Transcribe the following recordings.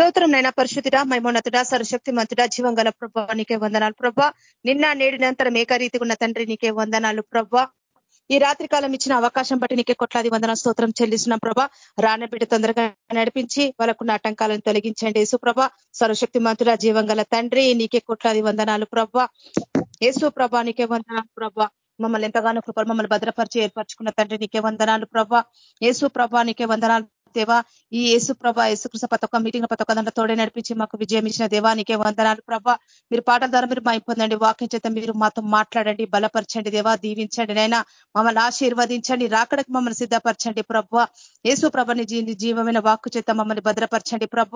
స్తోత్రం నైనా పరిశుద్ధుడా మైమోన్నతుడ సరశక్తి మంతుడ జీవంగల ప్రభా నీకే వందనాలు ప్రభా. నిన్న నేడినంతరం నిరంతరం ఏకరీతిగా ఉన్న తండ్రి నీకే వందనాలు ప్రభా. ఈ రాత్రి కాలం ఇచ్చిన అవకాశం బట్టి నీకే కొట్లాది వందన స్తోత్రం చెల్లిస్తున్నాం ప్రభా. రానబిడ్డ తొందరగా నడిపించి వాళ్ళకున్న ఆటంకాలను తొలగించండి. యేసుప్రభ సర్వశక్తి మంతుడ జీవంగల తండ్రి నీకే కొట్లాది వందనాలు ప్రభా. యేసు ప్రభా నీకే వందనాలు ప్రభా. మమ్మల్ని ఎంతగానో కృపలు మమ్మల్ని భద్రపరిచి ఏర్పరచుకున్న తండ్రి నీకే వందనాలు ప్రభా. యేసు ప్రభా నీకే వందనాలు దేవా ఈ యేసు ప్రభ యేసుకృష్ణ ప్రతి ఒక్క మీటింగ్ ప్రతి ఒక్క దాంట్లో తోడే నడిపించి మాకు విజయం ఇచ్చిన దేవానికే వందనాలు ప్రభ. మీరు పాటల ద్వారా మీరు పొందండి వాక్యం చేత మీరు మాతో మాట్లాడండి బలపరచండి దేవా దీవించండి నైనా మమ్మల్ని ఆశీర్వదించండి రాకడకు మమ్మల్ని సిద్ధపరచండి ప్రభ. యేసు ప్రభని జీవమైన వాక్కు చేత మమ్మల్ని భద్రపరచండి ప్రభ.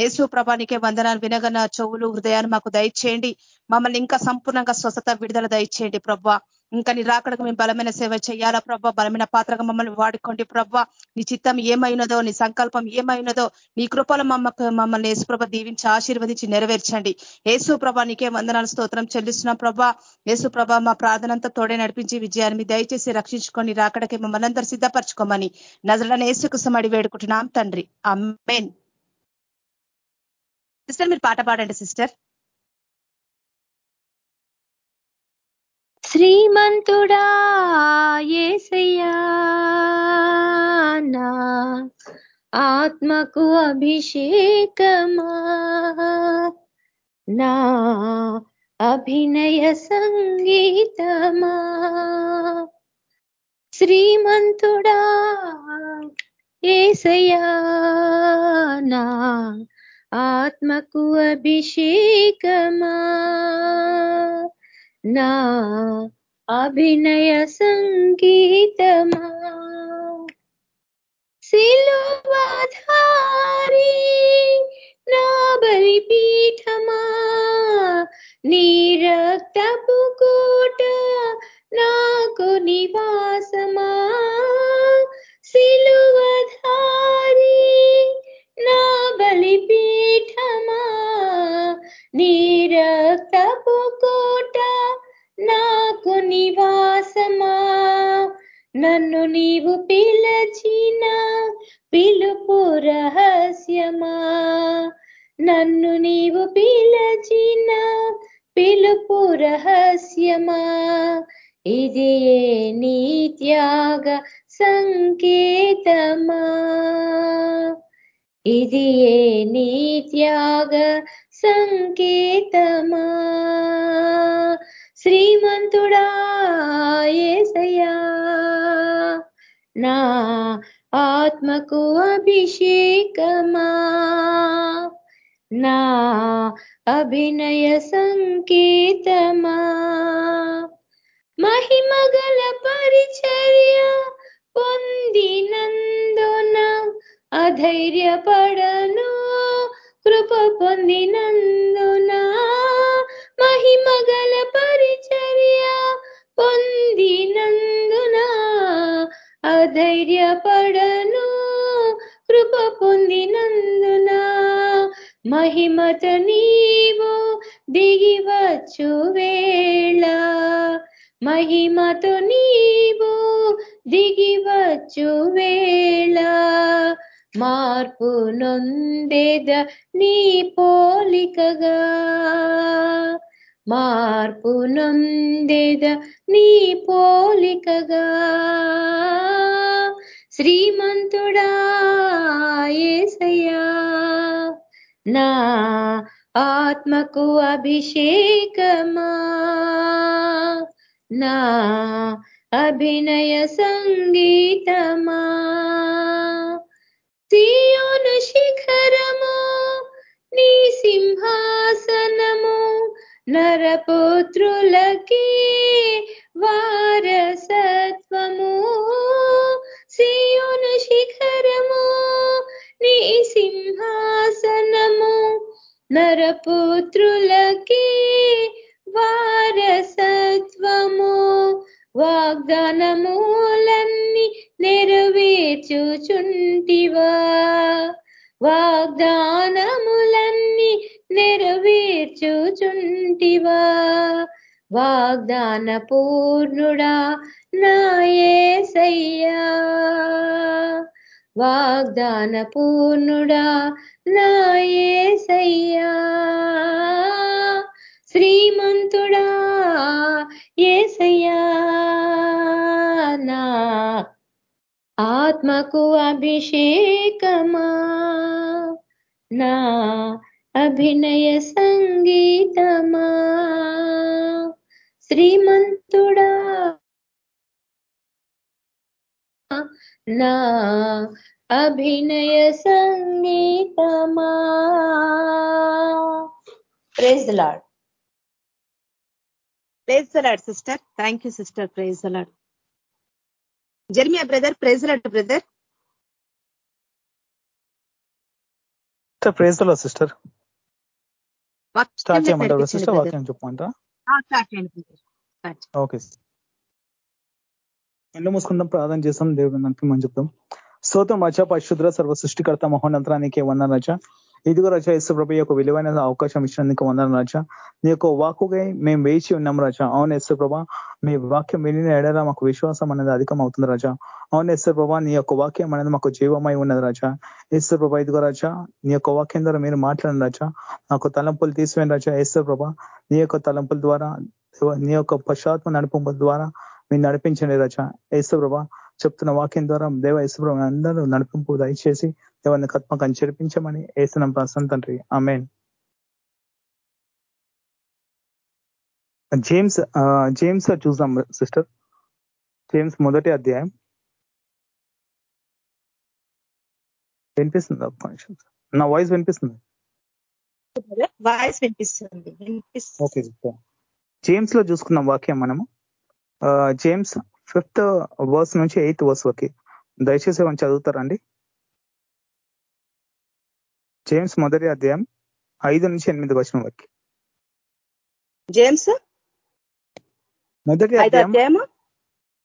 యేసు ప్రభానికే వందనాలు వినగన చెవులు హృదయాన్ని మాకు దయచేయండి. మమ్మల్ని ఇంకా సంపూర్ణంగా స్వస్థత విడుదల దయచేయండి ప్రభ. ఇంకా నీ రాకడకు మేము బలమైన సేవ చేయాలా ప్రభ? బలమైన పాత్రగా మమ్మల్ని వాడుకోండి ప్రభ. నీ చిత్తం ఏమైనదో నీ సంకల్పం ఏమైనదో నీ కృపలు మమ్మకు మమ్మల్ని యేసుప్రభ దీవించి ఆశీర్వదించి నెరవేర్చండి. యేసు ప్రభ నీకే వందనాలు స్తోత్రం చెల్లిస్తున్నాం ప్రభ. యేసు ప్రభ మా ప్రార్థనంతా తోడే నడిపించి విజయాన్ని మీ దయచేసి రక్షించుకొని రాకడకే మమ్మల్ని అందరూ సిద్ధపరచుకోమని నజరని యేసుకు అడి వేడుకుంటున్నాం తండ్రి. అమ్మేన్ సిస్టర్ మీరు పాట పాడండి సిస్టర్. శ్రీమంతుడా ఏసయ్యా నా ఆత్మకు అభిషేకమా నా అభినయ సంగీతమా. శ్రీమంతుడా ఏసయ్యా నా ఆత్మకు అభిషేకమా. నా అభినయ సంగీతమా? సిలువాధారి నా బలిపీఠమా నీ రక్తపు కోట నాకు నివాసమా? సిలువధారి నా బలిపీఠమా నీ రక్తపు నాకు నివాసమా? నన్ను నీవు పిలచిన పిలుపు రహస్యమా? నన్ను నీవు పిలచిన పిలుపు రహస్యమా? ఇది నీ త్యాగ సంకేతమా? ఇదియే నీ త్యాగ సంకేతమా? శ్రీమంతుడా నా ఆత్మకు అభిషేకమా నా అభినయ సంకేతమా. మహిమగల పరిచర్య పొందినందున అధైర్యపడను కృప పొందినందునా మహిమగల పరిచర్య పొందినందున? అధైర్యపడను కృప పొందినందున? మహిమత నీవు దిగివచ్చు వేళ. మహిమతో నీవు దిగివచ్చు వేళ. మార్పు నొందేద నీ పోలికగా. మార్పునందేద నీ పోలికగా. శ్రీమంతుడా ఏసయ్యా నా ఆత్మకు అభిషేకమా. నా అభినయ సంగీతమా. సియోను శిఖరము నీ సింహాసనము నరపుత్రులకి వారసత్వము. సియోను శిఖరము నీ సింహాసనము. నరపుత్రులకి వారసత్వము. వాగ్దానములన్నీ నెరవేర్చుచుంటివా. వాగ్దానములన్నీ నెరవేర్చుచుంటివా? వాగ్దాన పూర్ణుడా నాయసయ్యా. వాగ్దాన పూర్ణుడా నాయసయ్యా. శ్రీమంతుడా ఏసయ్యా. నా ఆత్మకు అభిషేకమా? నా అభినయ సంగీతమా? శ్రీమంతుడా? నా అభినయ సంగీతమా? Praise Lord praise the Lord sister thank you sister praise the Lord Jeremiah brother praise the Lord brother ప్రేజ్లో sister start చేయమంటారు సిస్టర్ వాక్యం చెప్పమంటారా ఓకే కళ్ళు మూసుకుందాం ప్రార్థన చేస్తాం. దేవుడు నన్ను మనం చెప్తాం. స్తోత్రం రచ పరిశుద్ర సర్వ సృష్టికర్త మహోన్నతరానికి వందన రచ ఇదిగో రచ ఇసు ప్రభు యొక్క విలువైన అవకాశం ఇచ్చినందుకు వందన రచ నీ యొక్క వాక్కుగా మేము వేచి ఉన్నాం రచ అవును ఎస్సు మీ వాక్యం విని ఎడలా మాకు విశ్వాసం అనేది అధికం అవుతుంది రచ అవును ఎస్సు నీ యొక్క వాక్యం అనేది మాకు జీవమై ఉన్నది రచ ఎస్సు ఇదిగో రచ నీ యొక్క వాక్యం ద్వారా మీరు మాట్లాడిన రచ నాకు తలంపులు తీసిపోయిన రచ యేసు ప్రభా. నీ యొక్క తలంపుల ద్వారా నీ యొక్క పశ్చాత్మ నడుపు ద్వారా మీరు నడిపించండి రచ యేసు ప్రభా చెప్తున్న వాక్యం ద్వారా దేవ యేసుప్రభ అందరూ నడిపింపు దయచేసి దేవాన్ని కత్మకం చెరిపించమని వేసిన ప్రశ్న తండ్రి. ఆమెన్. జేమ్స్ జేమ్స్ చూద్దాం సిస్టర్. జేమ్స్ మొదటి అధ్యాయం. వినిపిస్తుంది? ఒక్క నిమిషం. నా వాయిస్ వినిపిస్తుంది? వాయిస్ వినిపిస్తుంది. ఓకే జేమ్స్లో చూసుకున్న వాక్యం మనము. జేమ్స్ ఫిఫ్త్ వర్స్ నుంచి ఎయిత్ వర్స్ వరకు. దయచేసి ఏమైనా చదువుతారండి? జేమ్స్ మొదటి అధ్యాయం ఐదు నుంచి ఎనిమిది వచ్చిన వరకు. జేమ్స్ మొదటి అధ్యాయం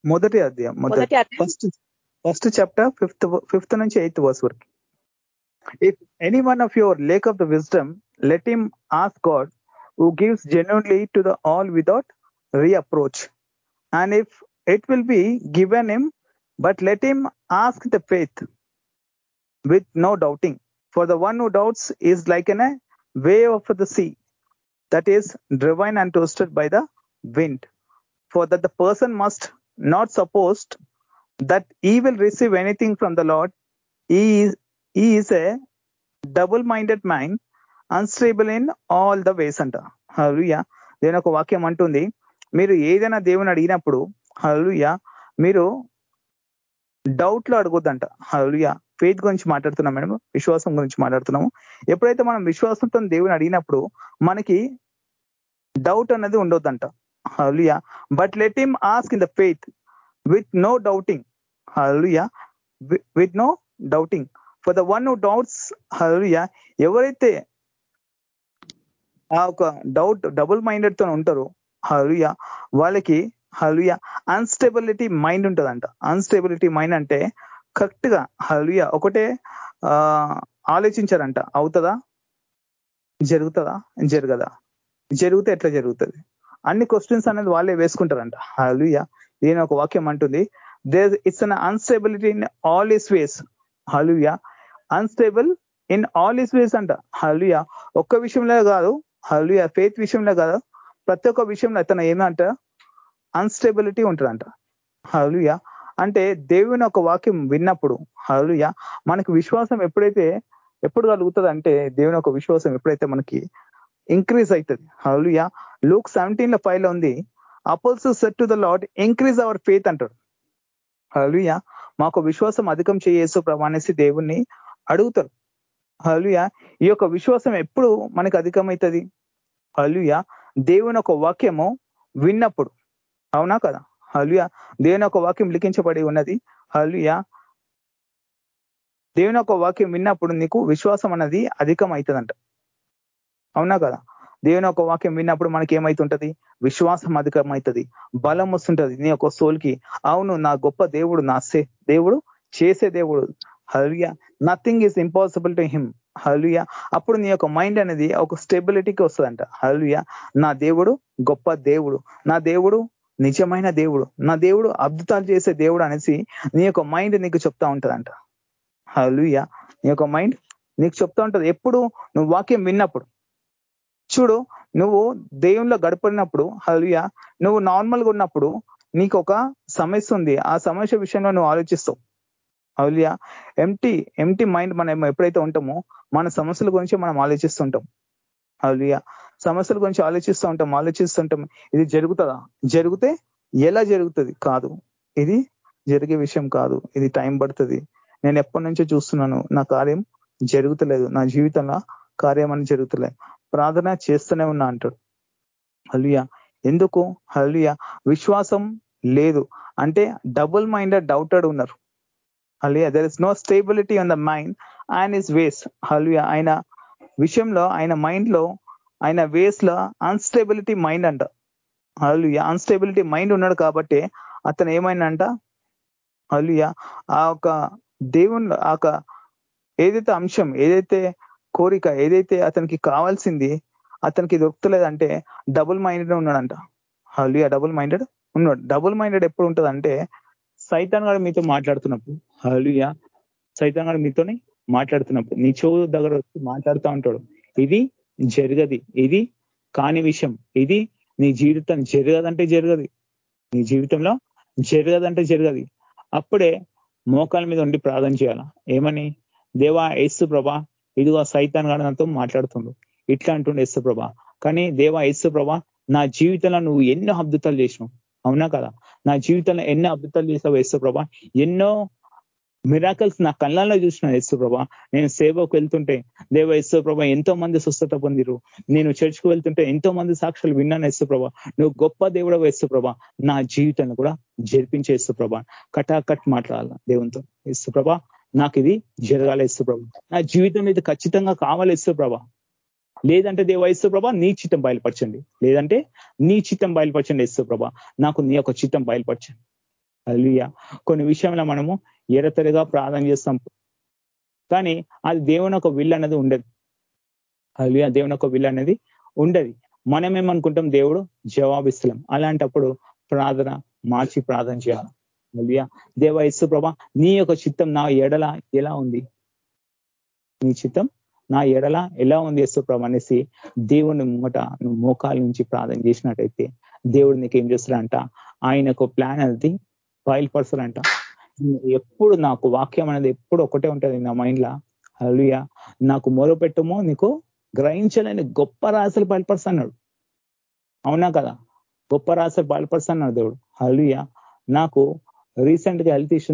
మొదటి అధ్యాయం మొదటి first first chapter fifth fifth నుంచి ఎయిత్ వర్స్ వరకు. If any one of your lack of the wisdom let him ask God who gives genuinely to the all without reproach and if it will be given him, but let him ask the faith with no doubting. For the one who doubts is like an, a wave of the sea that is driven and toasted by the wind. For that the person must not suppose that he will receive anything from the Lord. He is, he is a double-minded mind, unstable in all the ways అంట హలుయ దేని ఒక వాక్యం అంటుంది మీరు ఏదైనా దేవుని అడిగినప్పుడు హలుయా మీరు డౌట్లో అడగొద్దంట. హలుయా ఫెయిత్ గురించి మాట్లాడుతున్నాం మేడం. విశ్వాసం గురించి మాట్లాడుతున్నాము. ఎప్పుడైతే మనం విశ్వాసంతో దేవుని అడిగినప్పుడు మనకి డౌట్ అనేది ఉండొద్దంట. హలుయా but let him ask in the faith with no doubting. హలుయా with no doubting. For the one doubts హలుయా ఎవరైతే ఆ ఒక డౌట్ డబుల్ మైండెడ్తో ఉంటారో హలుయా వాళ్ళకి హలుయ అన్స్టెబిలిటీ మైండ్ ఉంటుందంట. అన్స్టెబిలిటీ మైండ్ అంటే కరెక్ట్గా హలుయ ఒకటే ఆ ఆలోచించారంట. అవుతుందా? జరుగుతుందా? జరగదా? జరిగితే ఎట్లా జరుగుతుంది? అన్ని క్వశ్చన్స్ అనేది వాళ్ళే వేసుకుంటారంట. హలుయ దీని ఒక వాక్యం అంటుంది. There it's an unstability in all his ways hallelujah unstable in all his ways అంట. హలుయ ఒక్క విషయంలో కాదు. హలుయ ఫేత్ విషయంలో కాదు. ప్రతి ఒక్క విషయంలో అతను ఏమంట? అన్స్టేబిలిటీ ఉంటుందంట. హలుయ అంటే దేవుని ఒక వాక్యం విన్నప్పుడు హలుయ మనకి విశ్వాసం ఎప్పుడైతే ఎప్పుడు కలుగుతుంది అంటే దేవుని ఒక విశ్వాసం ఎప్పుడైతే మనకి ఇంక్రీజ్ అవుతుంది హలుయ లూక్ సెవెంటీన్లో ఫైవ్లో ఉంది. Apostles said to the Lord increase our faith అంటాడు. హలుయ మాకు విశ్వాసం అధికం చేయేసు ప్రమాణేసి దేవుణ్ణి అడుగుతారు. హలుయ ఈ యొక్క విశ్వాసం ఎప్పుడు మనకి అధికమవుతుంది? హలుయ దేవుని ఒక వాక్యము విన్నప్పుడు. అవునా కదా? హలుయ దేవుని ఒక వాక్యం లిఖించబడి ఉన్నది. హలుయ దేవుని ఒక వాక్యం విన్నప్పుడు నీకు విశ్వాసం అన్నది అధికం అవుతుందంట అవునా కదా? దేవుని ఒక వాక్యం విన్నప్పుడు మనకి ఏమవుతుంటది విశ్వాసం అధికం అవుతుంది బలం వస్తుంటది నీ యొక్క సోల్కి. అవును నా గొప్ప దేవుడు నా సే దేవుడు చేసే దేవుడు. Hallelujah nothing is impossible to him hallelujah అప్పుడు నీ యొక్క మైండ్ అనేది ఒక స్టెబిలిటీకి వస్తుందంట. హలుయ నా దేవుడు గొప్ప దేవుడు. నా దేవుడు నిజమైన దేవుడు. నా దేవుడు అద్భుతాలు చేసే దేవుడు అనేసి నీ యొక్క మైండ్ నీకు చెప్తా ఉంటదంట. హలుయ నీ యొక్క మైండ్ నీకు చెప్తా ఉంటది. ఎప్పుడు? నువ్వు వాక్యం విన్నప్పుడు. చూడు నువ్వు దేవుల్లో గడపడినప్పుడు హలుయ నువ్వు నార్మల్గా ఉన్నప్పుడు నీకు ఒక సమస్య ఉంది. ఆ సమస్య విషయంలో నువ్వు ఆలోచిస్తావు. అవులియా ఎంటీ ఎంటీ మైండ్ మనం ఎప్పుడైతే ఉంటామో మన సమస్యల గురించి మనం ఆలోచిస్తుంటాం. అవులియా సమస్యల గురించి ఆలోచిస్తూ ఉంటాం ఆలోచిస్తుంటాం ఇది జరుగుతుందా? జరిగితే ఎలా జరుగుతుంది? కాదు. ఇది జరిగే విషయం కాదు. ఇది టైం పడుతుంది. నేను ఎప్పటి నుంచో చూస్తున్నాను నా కార్యం జరుగుతలేదు. నా జీవితంలో కార్యం అని జరుగుతలేదు. ప్రార్థన చేస్తూనే ఉన్నా అంటాడు. హలియా ఎందుకు? హలియా విశ్వాసం లేదు. అంటే డబుల్ మైండెడ్ డౌటెడ్ ఉన్నారు. Hallelujah there is no stability on the mind and his ways hallelujah ఆయన విషయంలో ఆయన మైండ్లో ఆయన వేస్లో అన్స్టేబిలిటీ మైండ్ అంట. హలియా అన్స్టేబిలిటీ మైండ్ ఉన్నాడు కాబట్టి అతను ఏమైందంట? హలియా ఆ ఒక దేవుని ఆ ఏదైతే అంశం ఏదైతే కోరిక ఏదైతే అతనికి కావాల్సింది అతనికి దొరుకుతలేదంటే డబుల్ మైండెడ్ ఉన్నాడంట. హలియా డబుల్ మైండెడ్ ఉన్నాడు. డబుల్ మైండెడ్ ఎప్పుడు ఉంటుందంటే సైతాన్ గారు మీతో మాట్లాడుతున్నప్పుడు. హలియా సైతాన్ గారు మీతోని మాట్లాడుతున్నప్పుడు. నీ చెవు దగ్గర వచ్చి మాట్లాడుతూ ఉంటాడు. ఇది జరగది. ఇది కాని విషయం. ఇది నీ జీవితం జరగదంటే జరగదు. నీ జీవితంలో జరగదంటే జరగదు. అప్పుడే మోకాల మీద ఉండి ప్రార్థన చేయాల? ఏమని? దేవా ఏసు ప్రభ ఇదిగో సైతాన్ గారు నాతో మాట్లాడుతుండు. ఇట్లా అంటుండే ఏసు ప్రభ. కానీ దేవా ఏసు ప్రభ నా జీవితంలో నువ్వు ఎన్నో అద్భుతాలు చేసినావు. అవునా కదా? నా జీవితంలో ఎన్నో అద్భుతాలు చేసావు ఏసు ప్రభ. ఎన్నో మిరాకల్స్ నా కళ్ళల్లో చూసిన యేసుప్రభ. నేను సేవకు వెళ్తుంటే దేవ యేసుప్రభ ఎంతో మంది స్వస్థత పొందిరు. నేను చర్చ్కు వెళ్తుంటే ఎంతో మంది సాక్షులు విన్నాను యేసుప్రభ. నువ్వు గొప్ప దేవుడు యేసుప్రభ. నా జీవితాన్ని కూడా జరిపించే యేసు కటాకట్ మాట్లాడాల దేవునితో. యేసుప్రభ నాకు ఇది జరగాలి యేసు ప్రభా నా జీవితం ఇది ఖచ్చితంగా కావాలి యేసు లేదంటే దేవ యేసు నీ చిత్తం బయలుపరచండి. లేదంటే నీ చిత్తం బయలుపరచండి యేసుప్రభ. నాకు నీ యొక్క చిత్తం బయలుపరచండి. అలియా కొన్ని విషయంలో మనము ఎడతెరగా ప్రార్థన చేస్తాం. కానీ అది దేవుని ఒక విల్ అనేది ఉండదు. అలియా దేవుని ఒక విల్ అనేది ఉండదు. మనం ఏమనుకుంటాం దేవుడు జవాబిస్తలేం. అలాంటప్పుడు ప్రార్థన మార్చి ప్రార్థన చేయాలి. అలియా దేవ ఇసు ప్రభా నీ యొక్క చిత్తం నా ఎడల ఎలా ఉంది? నీ చిత్తం నా ఎడల ఎలా ఉంది యస్సు ప్రభా అనేసి దేవుని ముంగట నువ్వు మోకాల నుంచి ప్రార్థన చేసినట్టయితే దేవుడు నీకు ఏం చేస్తాడంట ఆయనకు ప్లాన్ అనేది బయలుపరుస్తారంట ఎప్పుడు నాకు వాక్యం అనేది ఎప్పుడు ఒకటే ఉంటుంది నా మైండ్ లా. హలుయ నాకు మొరపెట్టమో నీకు గ్రహించలేని గొప్ప రాశులు బయలుపరుస్తున్నాడు అవునా కదా? గొప్ప రాశులు బయలుపరుస్తున్నాడు దేవుడు. హలుయ నాకు రీసెంట్గా హెల్త్ ఇష్యూ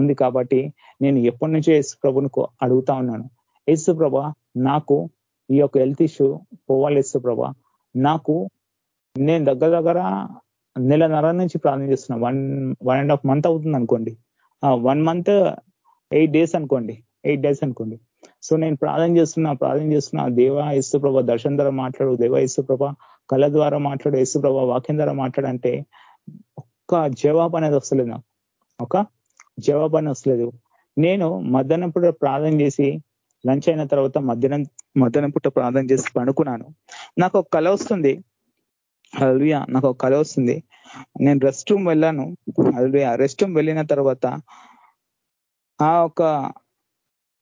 ఉంది కాబట్టి నేను ఎప్పటి నుంచో యేసు ప్రభుని అడుగుతా ఉన్నాను. యేసు ప్రభ నాకు ఈ యొక్క హెల్త్ ఇష్యూ పోవాలి యేసు ప్రభ. నాకు నేను దగ్గర దగ్గర నెలన్నర నుంచి ప్రార్థన చేస్తున్నా. One one and half month అవుతుంది అనుకోండి. వన్ మంత్ ఎయిట్ డేస్ అనుకోండి. ఎయిట్ డేస్ అనుకోండి. సో నేను ప్రార్థన చేస్తున్నా ప్రార్థన చేస్తున్నా దేవా ప్రభ దర్శనం ద్వారా మాట్లాడు దేవా ప్రభ కళ ద్వారా మాట్లాడు ప్రభ వాక్యం ద్వారా మాట్లాడంటే ఒక్క జవాబు అనేది వస్తలేదు నాకు. ఒక జవాబు అనేది వస్తలేదు. నేను మధ్యాహ్నం పూట ప్రార్థన చేసి లంచ్ అయిన తర్వాత మధ్యాహ్నం మధ్యాహ్నం పూట ప్రార్థన చేసి పనుకున్నాను నాకు ఒక కళ వస్తుంది. అల్వియా నాకు ఒక కళ వస్తుంది. నేను రెస్ట్ రూమ్ వెళ్ళాను. అల్వియా రెస్ట్ రూమ్ వెళ్ళిన తర్వాత ఆ ఒక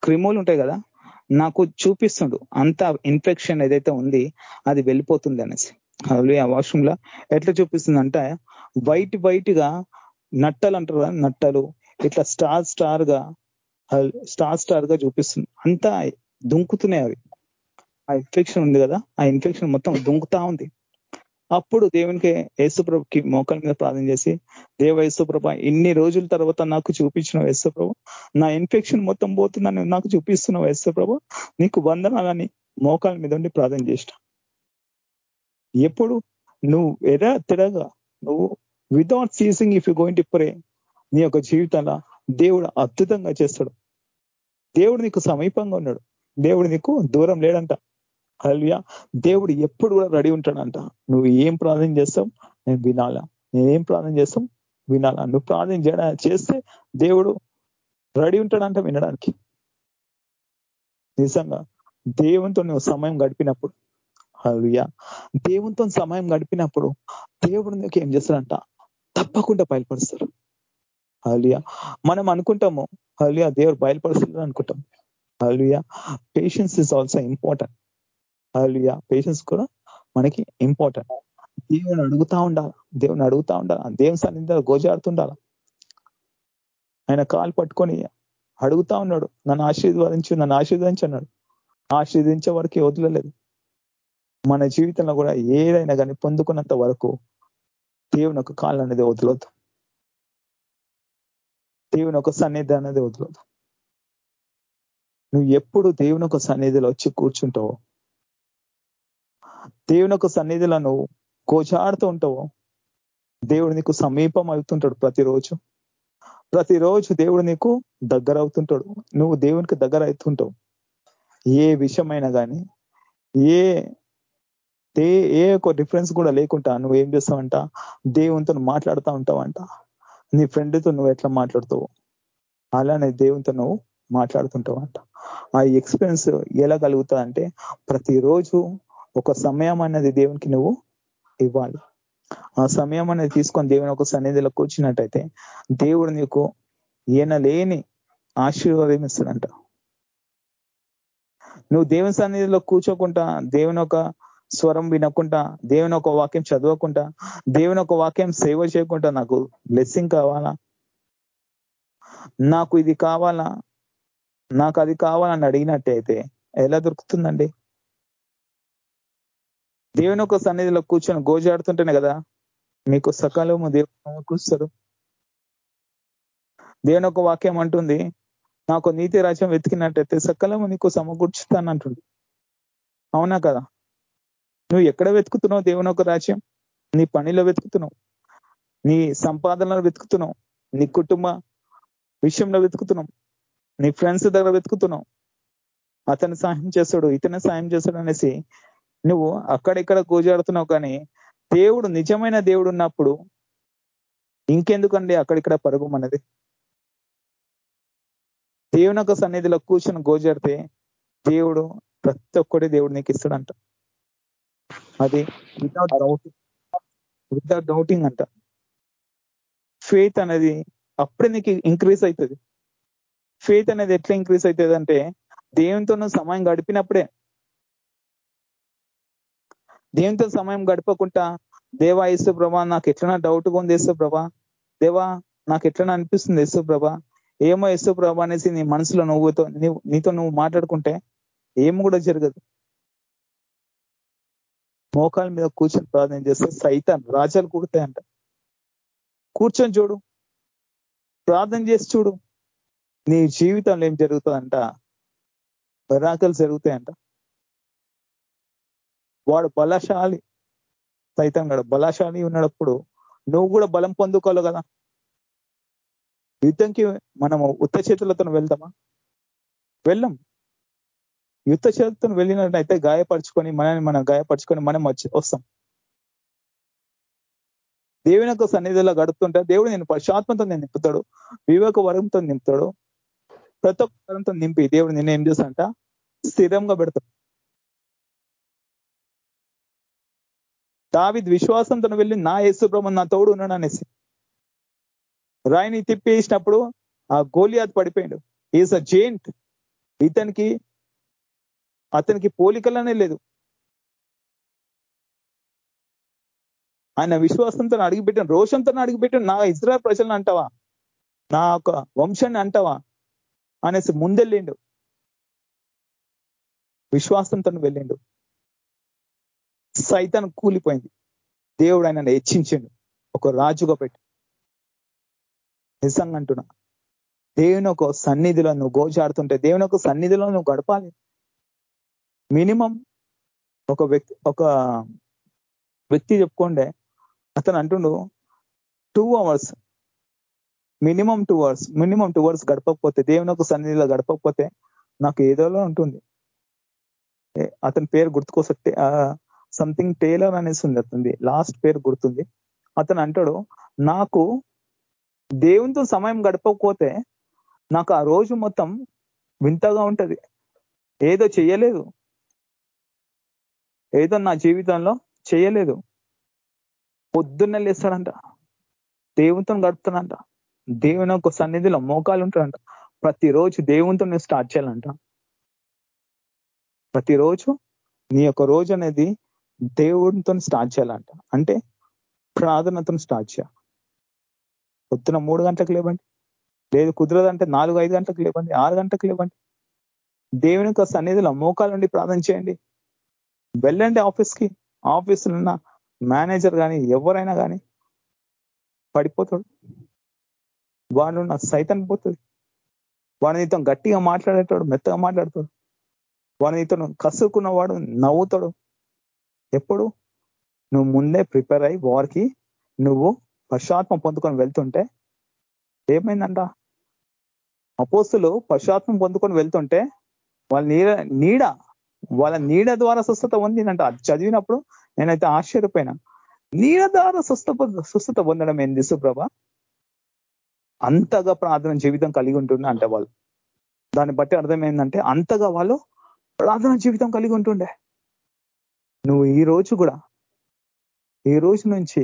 క్రిములు ఉంటాయి కదా నాకు చూపిస్తుండు. అంత ఇన్ఫెక్షన్ ఏదైతే ఉంది అది వెళ్ళిపోతుంది అనేసి. అల్వియా వాష్రూమ్లో ఎట్లా చూపిస్తుంది అంటే వైట్ వైట్గా నట్టలు అంటారు నట్టలు. ఇట్లా స్టార్ స్టార్గా స్టార్ స్టార్గా చూపిస్తుంది. అంతా దుంకుతున్నాయి అవి. ఆ ఇన్ఫెక్షన్ ఉంది కదా ఆ ఇన్ఫెక్షన్ మొత్తం దుంకుతా ఉంది. అప్పుడు దేవునికి యేసుప్రభుకి మోకాల మీద ప్రార్థన చేసి దేవ యేసుప్రభ ఇన్ని రోజుల తర్వాత నాకు చూపించిన యేసుప్రభ. నా ఇన్ఫెక్షన్ మొత్తం పోతుందని నాకు చూపిస్తున్నావు యేసుప్రభ. నీకు వందనాలని మోకాల మీద ఉండి ప్రార్థన చేసిన. ఎప్పుడు? నువ్వు ఎరా తిరగా. నువ్వు without ceasing if you going to pray నీ యొక్క జీవితంలో దేవుడు అద్భుతంగా చేస్తాడు. దేవుడు నీకు సమీపంగా ఉన్నాడు. దేవుడు నీకు దూరం లేడంట. అలియా దేవుడు ఎప్పుడు కూడా రెడీ ఉంటాడంట. నువ్వు ఏం ప్రార్థన చేస్తావు? నేను వినాలా. నేనేం ప్రార్థన చేస్తాం వినాలా. నువ్వు ప్రార్థన చేయడా చేస్తే దేవుడు రెడీ ఉంటాడంట వినడానికి. నిజంగా దేవునితో నువ్వు సమయం గడిపినప్పుడు అల్వియా దేవునితో సమయం గడిపినప్పుడు దేవుడు నీకు ఏం చేస్తాడంట? తప్పకుండా బయలుపరుస్తారు అలియా మనం అనుకుంటాము అలియా దేవుడు బయలుపరుస్తుంది అనుకుంటాం. Hallelujah patience is also important hallelujah patience కూడా మనకి ఇంపార్టెంట్ దేవుని అడుగుతా ఉండాలి? దేవుని అడుగుతా ఉండాలి? దేవుని సన్నిధిలో గోజాడుతుండాలి ఆయన కాలు పట్టుకొని అడుగుతా ఉన్నాడు. నన్ను ఆశీర్వదించు నన్ను ఆశీర్వదించు అన్నాడు. ఆశీర్వదించే వరకు వదలలేదు. మన జీవితంలో కూడా ఏదైనా కానీ పొందుకున్నంత వరకు దేవుని ఒక కాళ్ళు అనేది వదలొద్దు. దేవుని ఒక సన్నిధి అనేది వదలొద్దు. నువ్వు ఎప్పుడు దేవుని ఒక సన్నిధిలో వచ్చి కూర్చుంటావో దేవుని ఒక సన్నిధిలో నువ్వు కోచాడుతూ ఉంటావు. దేవుడు నీకు సమీపం అవుతుంటాడు ప్రతిరోజు. ప్రతిరోజు దేవుడు నీకు దగ్గర అవుతుంటాడు. నువ్వు దేవునికి దగ్గర అవుతుంటావు. ఏ విషయమైనా కానీ ఏ ఏ ఒక డిఫరెన్స్ కూడా లేకుండా నువ్వు ఏం చేస్తావంట? దేవునితో మాట్లాడుతూ ఉంటావంట. నీ ఫ్రెండ్తో నువ్వు ఎట్లా మాట్లాడుతావు? అలానే దేవునితో నువ్వు మాట్లాడుతుంటావంట. ఆ ఎక్స్పీరియన్స్ ఎలా కలుగుతుందంటే ప్రతిరోజు ఒక సమయం అనేది దేవునికి నువ్వు ఇవ్వాలి. ఆ సమయం అనేది తీసుకొని దేవుని ఒక సన్నిధిలో కూర్చున్నట్టయితే దేవుడు నీకు ఈయన లేని ఆశీర్వాదం నువ్వు దేవుని సన్నిధిలో కూర్చోకుండా దేవుని ఒక స్వరం వినకుండా దేవుని ఒక వాక్యం చదవకుండా దేవుని ఒక వాక్యం సేవ చేయకుండా నాకు బ్లెస్సింగ్ కావాలా? నాకు ఇది కావాలా? నాకు అది కావాలని అడిగినట్టయితే ఎలా దొరుకుతుందండి? దేవుని ఒక సన్నిధిలో కూర్చొని గోజాడుతుంటేనే కదా మీకు సకాలము దేవుని కూర్చుతాడు దేవుని ఒక వాక్యం అంటుంది నాకు నీతి రాజ్యం వెతికినట్టయితే సకలము నీకు సమకూర్చుతానంటుంది. అవునా కదా? నువ్వు ఎక్కడ వెతుకుతున్నావు దేవుని ఒక రాజ్యం? నీ పనిలో వెతుకుతున్నావు? నీ సంపాదనలో వెతుకుతున్నావు? నీ కుటుంబ విషయంలో వెతుకుతున్నాం నీ ఫ్రెండ్స్ దగ్గర వెతుకుతున్నావు? అతను సాయం చేస్తాడు ఇతను సాయం చేస్తాడు అనేసి నువ్వు అక్కడిక్కడ కూజాడుతున్నావు కానీ దేవుడు నిజమైన దేవుడు ఉన్నప్పుడు ఇంకెందుకండి అక్కడిక్కడ పరుగు మనది దేవుని యొక్క సన్నిధిలో కూర్చొని గోజాడితే దేవుడు ప్రతి ఒక్కటి దేవుడు నీకు ఇస్తాడంట. అది వితౌట్ డౌటింగ్ వితౌట్ డౌటింగ్ అంట. ఫేత్ అనేది అప్పుడే నీకు ఇంక్రీజ్ అవుతుంది. ఫేత్ అనేది ఎట్లా ఇంక్రీజ్ అవుతుంది అంటే దేవునితో సమయం గడిపినప్పుడే దేవునితో సమయం గడపకుండా దేవా ఇసు ప్రభా నాకు ఎట్లనా డౌట్గా ఉంది ఇసు ప్రభా దేవా నాకు ఎట్లనా అనిపిస్తుంది ఇసు ప్రభా ఏమో ఇసు ప్రభా అనేసి నీ మనసులో నువ్వుతో నీతో నువ్వు మాట్లాడుకుంటే ఏం కూడా జరగదు. మోకాల మీద కూర్చొని ప్రార్థన చేస్తే సైతాన్ రాజాలు కూడతాయంట. కూర్చొని చూడు. ప్రార్థన చేసి చూడు. నీ జీవితంలో ఏం జరుగుతుందంట? బరాకలు జరుగుతాయంట. వాడు బలశాలి. సైతం గడ బలశాలి ఉన్నప్పుడు నువ్వు కూడా బలం పొందుకోవాలి కదా. యుద్ధంకి మనము ఉత్త చేతులతో వెళ్తామా వెళ్ళం. యుద్ధ చేతులతో వెళ్ళినట్టయితే గాయపరుచుకొని మనల్ని మనం గాయపరుచుకొని మనం వచ్చి వస్తాం. దేవుని యొక్క సన్నిధిలో గడుపుతుంటే దేవుడు నేను పశ్చాత్మతో నేను నింపుతాడు. వివేక వరంతో నింపుతాడు. ప్రతి ఒక్క వరంతో నింపి దేవుడు నేను ఏం చేస్తాంట స్థిరంగా పెడతాడు. దావిద్ విశ్వాసంతో వెళ్ళి నా యేసుబ్రహ్మ నా తోడు ఉన్నాడు అనేసి. రాయిని తిప్పేసినప్పుడు ఆ గోలియాత్ పడిపోయాడు. ఈజ్ అ జేంట్ ఇతనికి అతనికి పోలికలనే లేదు. ఆయన విశ్వాసంతో అడిగిపెట్టాను రోషంతో అడిగిపెట్టాను నా ఇజ్రాయల్ ప్రజలను అంటావా? నా ఒక వంశాన్ని అంటావా? అనేసి ముందెళ్ళిండు. విశ్వాసంతో వెళ్ళిండు. సైతాన్ కూలిపోయింది. దేవుడు ఆయన హెచ్చించిండు. ఒక రాజుగా పెట్టి. నిజంగా అంటున్నా. దేవుని ఒక సన్నిధిలో నువ్వు గోచాడుతుంటే దేవుని ఒక సన్నిధిలో నువ్వు గడపాలి. మినిమం ఒక వ్యక్తి ఒక వ్యక్తి చెప్పుకోండే అతను అంటుండు two hours minimum two hours minimum two hours గడపకపోతే దేవుని ఒక సన్నిధిలో గడపకపోతే నాకు ఏదోలో ఉంటుంది. అతని పేరు గుర్తుకోసే సంథింగ్ టేలర్ అనేసి ఉంది అతనిది. లాస్ట్ పేరు గుర్తుంది. అతను అంటాడు నాకు దేవునితో సమయం గడపకపోతే నాకు ఆ రోజు మొత్తం వింతగా ఉంటది. ఏదో చెయ్యలేదు. ఏదో నా జీవితంలో చేయలేదు పొద్దున్నే లేస్తాడంట. దేవునితో గడుపుతాడంట. దేవుని ఒక సన్నిధిలో మోకాలు ఉంటాడంట. ప్రతిరోజు దేవునితో నేను స్టార్ట్ చేయాలంట. ప్రతిరోజు నీ యొక్క రోజు అనేది దేవుడితో స్టార్ట్ చేయాలంట. అంటే ప్రార్థనతో స్టార్ట్ చేయాలి పొద్దున మూడు గంటలకు లేవండి. లేదు కుదరదంటే నాలుగు ఐదు గంటలకు లేవండి ఆరు గంటలకు లేవండి. దేవుని యొక్క సన్నిధిలో మోకాలు నుండి ప్రార్థన చేయండి. వెళ్ళండి ఆఫీస్కి. ఆఫీసులో ఉన్న మేనేజర్ కానీ ఎవరైనా కానీ పడిపోతాడు. వాడు నా సైతం పోతుంది వాడు నీతో గట్టిగా మాట్లాడేటాడు మెత్తగా మాట్లాడతాడు. వాడు నీతో కసుకున్నవాడు నవ్వుతాడు. ఎప్పుడు? నువ్వు ముందే ప్రిపేర్ అయ్యి వారికి నువ్వు పశ్చాత్మ పొందుకొని వెళ్తుంటే ఏమైందంట? అపోస్తులు పశ్చాత్మం పొందుకొని వెళ్తుంటే వాళ్ళ నీడ నీడ వాళ్ళ నీడ ద్వారా స్వస్థత పొందిందంట. అది చదివినప్పుడు నేనైతే ఆశ్చర్యపోయినా. నీడ ద్వారా స్వస్థ స్వస్థత పొందడం ఏంది సుప్రభ అంతగా ప్రార్థన జీవితం కలిగి ఉంటుండే అంటే వాళ్ళు. దాన్ని బట్టి అర్థం ఏంటంటే అంతగా వాళ్ళు ప్రార్థన జీవితం కలిగి ఉంటుండే. నువ్వు ఈ రోజు కూడా ఈ రోజు నుంచి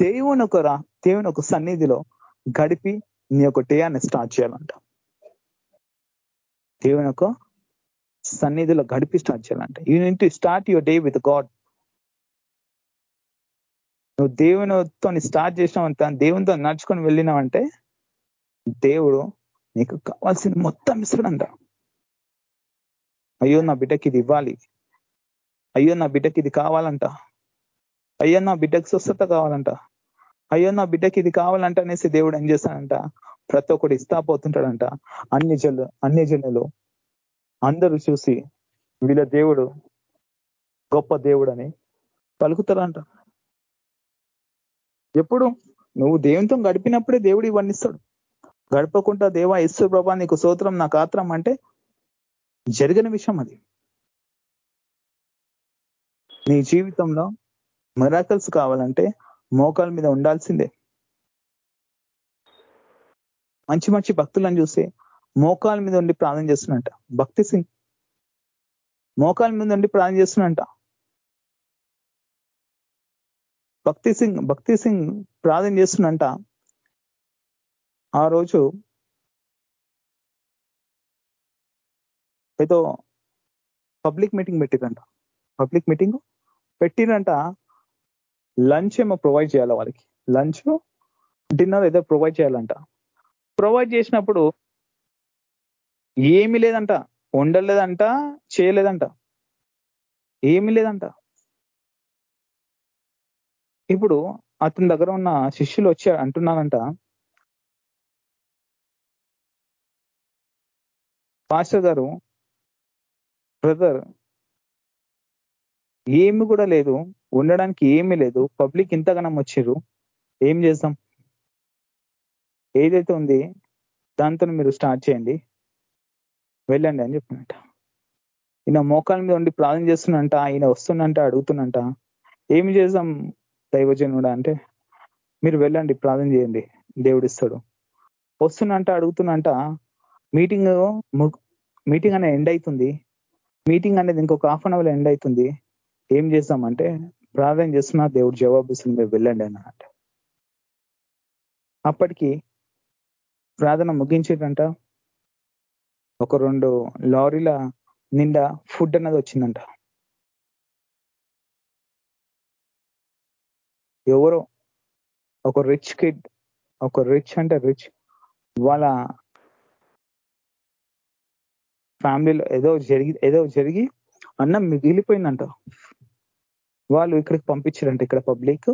దేవుని ఒక దేవుని ఒక సన్నిధిలో గడిపి నీ యొక్క డేయాన్ని స్టార్ట్ చేయాలంట. దేవుని యొక్క సన్నిధిలో గడిపి స్టార్ట్ చేయాలంట. You need to start your day with God నువ్వు దేవునితో స్టార్ట్ చేసినావంత దేవునితో నడుచుకొని వెళ్ళినావంటే దేవుడు నీకు కావాల్సిన మొత్తం ఇస్తాడంట. అయ్యో నా బిడ్డకి ఇది ఇవ్వాలి. అయ్యో నా బిడ్డకి ఇది కావాలంట. అయ్యో నా బిడ్డకి స్వస్థత కావాలంట. అయ్యో నా బిడ్డకి ఇది కావాలంట అనేసి దేవుడు ఏం చేస్తాడంట? ప్రతి ఒక్కడు ఇస్తా పోతుంటాడంట. అన్ని జలు అన్ని జనులు అందరూ చూసి వీళ్ళ దేవుడు గొప్ప దేవుడు అని పలుకుతారంట. ఎప్పుడు? నువ్వు దేవునితో గడిపినప్పుడే దేవుడు ఇవన్నీ ఇస్తాడు. గడపకుండా దేవా ఇస్తు ప్రభా నీకు సూత్రం నాకు ఆత్రం అంటే జరిగిన విషయం అది. నీ జీవితంలో మెరాకల్స్ కావాలంటే మోకాల మీద ఉండాల్సిందే. మంచి మంచి భక్తులను చూసి మోకాల మీద ఉండి ప్రార్థన చేస్తున్నట్ట భక్తి సింగ్. మోకాల మీద ఉండి ప్రార్థన చేస్తున్నట్ట భక్తి సింగ్ భక్తి సింగ్ ప్రార్థన చేస్తున్నంట. ఆ రోజు ఏదో పబ్లిక్ మీటింగ్ పెట్టిరంట పబ్లిక్ మీటింగ్? పెట్టినంట లంచ్ ఏమో ప్రొవైడ్ చేయాలి వాళ్ళకి లంచ్ డిన్నర్ ఏదో ప్రొవైడ్ చేయాలంట. ప్రొవైడ్ చేసినప్పుడు ఏమి లేదంట ఉండలేదంట చేయలేదంట. ఏమి లేదంట. ఇప్పుడు అతని దగ్గర ఉన్న శిష్యులు వచ్చి అంటున్నానంట పాస్టర్ గారు బ్రదర్ ఏమి కూడా లేదు. ఉండడానికి ఏమీ లేదు. పబ్లిక్ ఇంతగానం వచ్చారు ఏం చేస్తాం? ఏదైతే ఉంది దాంతో మీరు స్టార్ట్ చేయండి. వెళ్ళండి అని చెప్పినట్ట. ఈయన మోకాల మీద ఉండి ప్రార్థన చేస్తున్నంట ఆయన వస్తున్నంట అడుగుతున్నంట. ఏమి చేద్దాం దైవజనుడు అంటే? మీరు వెళ్ళండి ప్రార్థన చేయండి. దేవుడు ఇస్తాడు. వస్తున్నంట అడుగుతున్నంట. మీటింగ్ మీటింగ్ అనేది ఎండ్ అవుతుంది. మీటింగ్ అనేది ఇంకొక హాఫ్ అన్ అవర్ ఎండ్ అవుతుంది. ఏం చేస్తామంటే ప్రార్థన చేస్తున్నా దేవుడు జవాబు ఇస్తుంది మీరు వెళ్ళండి అన్నమాట అప్పటికి ప్రార్థన ముగించేటంట ఒక రెండు లారీల నిండా ఫుడ్ అన్నది వచ్చిందంట. ఎవరో ఒక రిచ్ కిడ్ ఒక రిచ్ అంటే రిచ్ వాళ్ళ ఫ్యామిలీలో ఏదో జరిగి ఏదో జరిగి అన్నం మిగిలిపోయిందంట. వాళ్ళు ఇక్కడికి పంపించారంట ఇక్కడ పబ్లిక్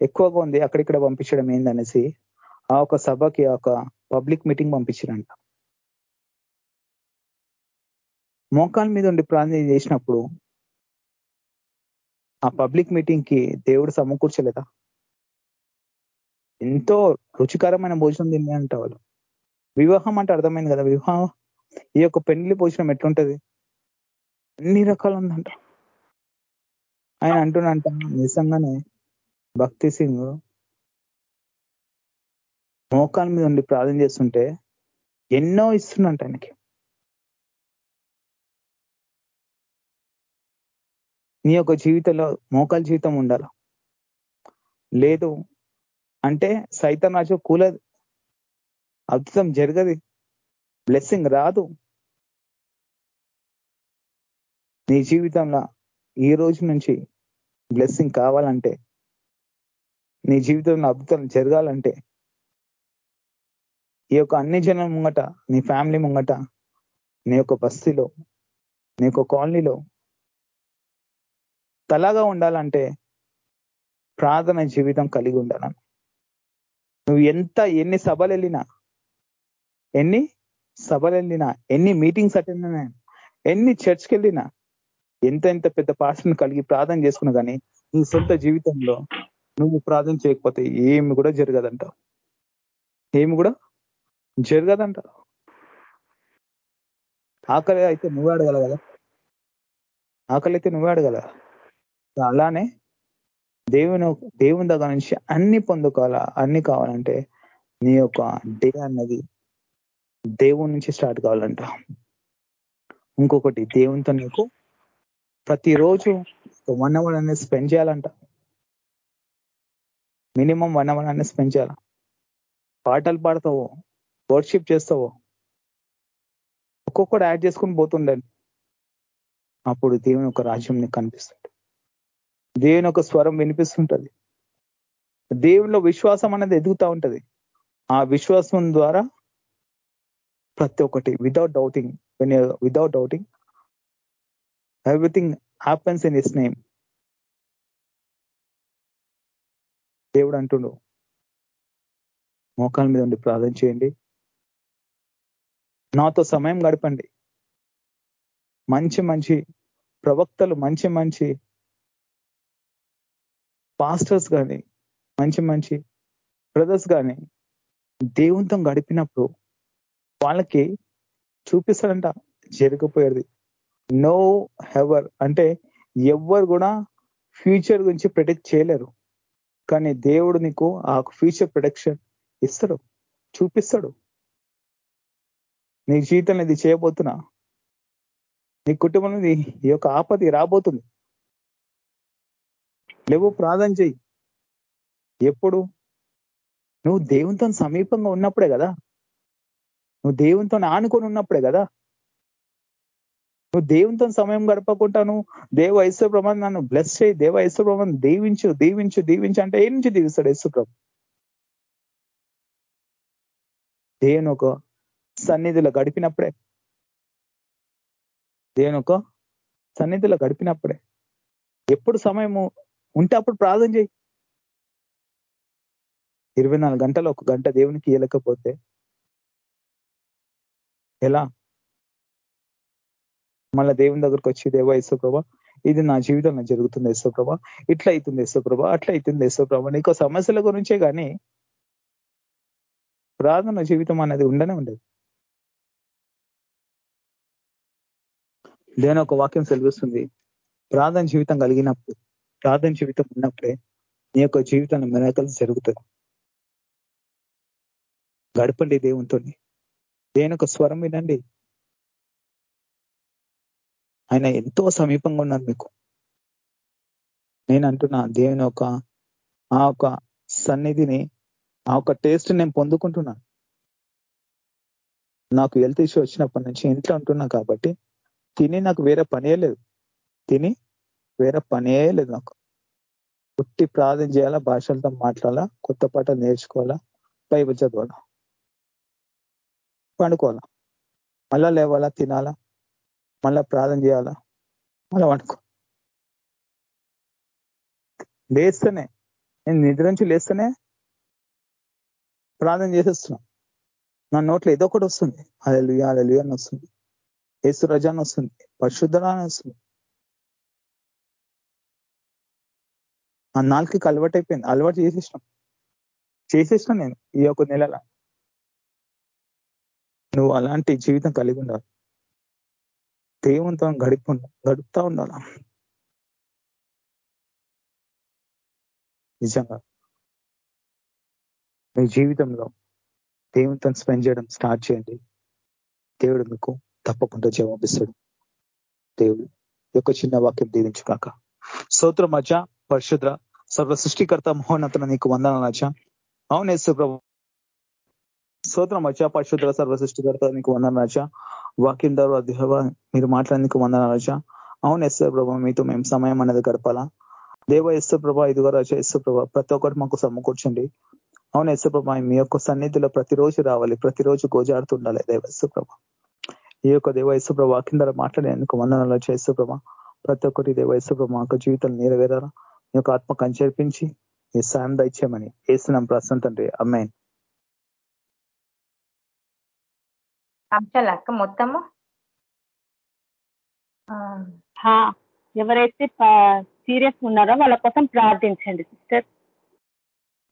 ఎక్కువగా ఉంది అక్కడిక్కడ పంపించడం ఏందనేసి ఆ ఒక సభకి ఒక పబ్లిక్ మీటింగ్ పంపించారంట. మోకాల మీద ఉండి ప్రార్థన చేసినప్పుడు ఆ పబ్లిక్ మీటింగ్కి దేవుడు సమకూర్చలేదా? ఎంతో రుచికరమైన భోజనం తిండి అంట వాళ్ళు. వివాహం అంటే అర్థమైంది కదా వివాహం ఈ యొక్క పెళ్ళి భోజనం ఎట్లుంటది? అన్ని రకాలు ఉందంట ఆయన అంటున్నంట నిజంగానే భక్తి సింగ్. మోకాల మీద ఉండి ప్రార్థన చేస్తుంటే ఎన్నో ఇస్తున్నంట ఆయనకి. నీ యొక్క జీవితంలో మోకాల జీవితం ఉండాల? లేదు అంటే సైతం రాజు కూలదు. అద్భుతం జరగదు. బ్లెస్సింగ్ రాదు. నీ జీవితంలో ఈ రోజు నుంచి బ్లెస్సింగ్ కావాలంటే నీ జీవితంలో అద్భుతం జరగాలంటే ఈ యొక్క అన్ని జనం ముంగట నీ ఫ్యామిలీ ముంగట నీ యొక్క బస్తీలో నీ యొక్క కాలనీలో తలాగా ఉండాలంటే ప్రార్థన జీవితం కలిగి ఉండాలని. నువ్వు ఎంత ఎన్ని సభలు వెళ్ళినా ఎన్ని సభలు వెళ్ళినా ఎన్ని మీటింగ్స్ అటెండ్ అయినా ఎన్ని చర్చ్కి వెళ్ళినా ఎంత ఎంత పెద్ద పాస్టర్ని కలిగి ప్రార్థన చేసుకున్నా కానీ నీ సొంత జీవితంలో నువ్వు ప్రార్థన చేయకపోతే ఏమి కూడా జరగదంట. ఏమి కూడా జరగదంట. ఆకలి అయితే నువ్వే అడగల కదా. ఆకలి అయితే నువ్వే అడగల అలానే దేవుని దేవుని దగ్గర నుంచి అన్ని పొందుకోవాలా? అన్ని కావాలంటే నీ యొక్క డే అన్నది దేవుని నుంచి స్టార్ట్ కావాలంట. ఇంకొకటి దేవునితో నీకు ప్రతిరోజు వన్ అవర్ అనేది స్పెండ్ చేయాలంట. మినిమం వన్ అవర్ అనేది స్పెండ్ చేయాల? పాటలు పాడతావో? వర్షిప్ చేస్తావో? ఒక్కొక్కటి యాడ్ చేసుకుని పోతుండండి. అప్పుడు దేవుని ఒక రాజ్యం నీకు కనిపిస్తుంది. దేవుని ఒక స్వరం వినిపిస్తుంటది. దేవునిలో విశ్వాసం అనేది ఎదుగుతూ ఉంటది. ఆ విశ్వాసం ద్వారా ప్రతి ఒక్కటి without doubting when without doubting everything happens in his name దేవుడు అంటుండు మోకాల మీద ఉండి ప్రార్థన చేయండి. నాతో సమయం గడపండి. మంచి మంచి ప్రవక్తలు మంచి మంచి పాస్టర్స్ కానీ మంచి మంచి బ్రదర్స్ కానీ దేవునితో గడిపినప్పుడు వాళ్ళకి చూపిస్తాడంట జరగపోయేది. నో హెవర్ అంటే ఎవ్వరు కూడా ఫ్యూచర్ గురించి ప్రొటెక్ట్ చేయలేరు. కానీ దేవుడు నీకు ఆ ఫ్యూచర్ ప్రొటెక్షన్ ఇస్తాడు చూపిస్తాడు. నీ జీవితంలో ఇది చేయబోతున్నా. నీ కుటుంబం ఈ యొక్క ఆపది రాబోతుంది. లేవు ప్రార్థన చెయ్యి ఎప్పుడు? నువ్వు దేవునితో సమీపంగా ఉన్నప్పుడే కదా. నువ్వు దేవునితో ఆనుకొని ఉన్నప్పుడే కదా. నువ్వు దేవునితో సమయం గడపకుండాను దేవ ఐశ్వర్యప్రభ నన్ను బ్లెస్ చేయి. దేవ ఐశ్వర్యప్రభ దీవించు దీవించు దీవించు అంటే ఏ నుంచి దీవిస్తాడు యేసుప్రభు దేవుని ఒక సన్నిధిలో గడిపినప్పుడే. దేవుని ఒక సన్నిధిలో గడిపినప్పుడే. ఎప్పుడు సమయము ఉంటే అప్పుడు ప్రార్థన చేయి. ఇరవై నాలుగు గంటలు ఒక గంట దేవునికి ఇవ్వలేకపోతే ఎలా? మళ్ళీ దేవుని దగ్గరకు వచ్చి దేవా యేసుప్రభ ఇది నా జీవితంలో జరుగుతుంది యేసుప్రభ ఇట్లా అవుతుంది యేసుప్రభ అట్లా అవుతుంది యేసుప్రభ నీకు సమస్యల గురించే కానీ ప్రార్థన జీవితం అనేది ఉండనే ఉండదు. దేని ఒక వాక్యం సెలవిస్తుంది ప్రార్థన జీవితం కలిగినప్పుడు ప్రార్థన జీవితం ఉన్నప్పుడే నీ యొక్క జీవితంలో మెరకలు జరుగుతుంది. గడపండి దేవునితో దేని ఒక స్వరం వినండి. ఆయన ఎంతో సమీపంగా ఉన్నారు మీకు. నేను అంటున్నా దేవుని ఒక ఆ ఒక సన్నిధిని ఆ ఒక టేస్ట్ నేను పొందుకుంటున్నాను నాకు హెల్త్ ఇష్యూ వచ్చినప్పటి నుంచి ఇంట్లో ఉంటున్నా కాబట్టి తిని నాకు వేరే పనే లేదు. తిని వేరే పనే లేదు నాకు. పుట్టి ప్రార్థన చేయాలా భాషలతో మాట్లాడాలా కొత్త పాటలు నేర్చుకోవాలా బైబిల్ చదవాలా పండుకోవాలా మళ్ళా లేవాలా తినాలా మళ్ళా ప్రార్థన చేయాలా? మళ్ళా వండుకో. లేస్తేనే. నేను నిద్ర నుంచి లేస్తేనే ప్రార్థన చేసేస్తున్నా. నా నోట్లో ఏదో ఒకటి వస్తుంది. అదలు అదలు అని వస్తుంది. ఏసు రజాన్ వస్తుంది. పరిశుద్ధ అని వస్తుంది. ఆ నాలుగుకి అలవాటు అయిపోయింది. అలవాటు చేసేసినాం. చేసేసినా నేను ఈ ఒక నెలల. నువ్వు అలాంటి జీవితం కలిగి ఉండాలి. దేవునితో గడిపి గడుపుతా ఉండాల? నిజంగా. మీ జీవితంలో దేవునితో స్పెండ్ చేయడం స్టార్ట్ చేయండి. దేవుడు మీకు తప్పకుండా జవాబిస్తాడు. దేవుడు యొక్క చిన్న వాక్యం దీవించుకాక సోత్ర మజ పరిశుద్ర సర్వ సృష్టికర్త మహోన్నతన నీకు వందనాలు అవునేసు ప్రభు. స్తోత్రం వచ్చా పరిశుద్ధ సర్వ సృష్టికర్త నీకు వందన రాజా. వాక్యం ద్వారా దేవ మీరు మాట్లాడేందుకు వందన రాజా. అవును ఎస్ఆర్ ప్రభా మీతో మేము సమయం అనేది గడపాలా? దేవ ఎస్ఆర్ ప్రభా ఇదిగో రాజ ఎస్సు ప్రభా ప్రతి ఒక్కటి మాకు సమకూర్చండి. అవును ఎస్సు ప్రభా మీ యొక్క సన్నిధిలో ప్రతిరోజు రావాలి ప్రతిరోజు గోజాడుతుండాలి దేవ ఎస్సు ప్రభా. ఈ యొక్క దేవ ఎస్సు ప్రభా వాక్యం ద్వారా మాట్లాడేందుకు వందనలో ఎస్సు ప్రభా. ప్రతి ఒక్కటి దేవ ఎస్సు ప్రభా మా యొక్క జీవితం నెరవేరాలా? మీ యొక్క ఆత్మ కంచేర్పించి మీ సాయం దయచేయమని వేస్తున్నాం ప్రస్తుతం తండ్రి. అంశాలు అక్క మొత్తము ఎవరైతే సీరియస్ ఉన్నారో వాళ్ళ కోసం ప్రార్థించండి సిస్టర్.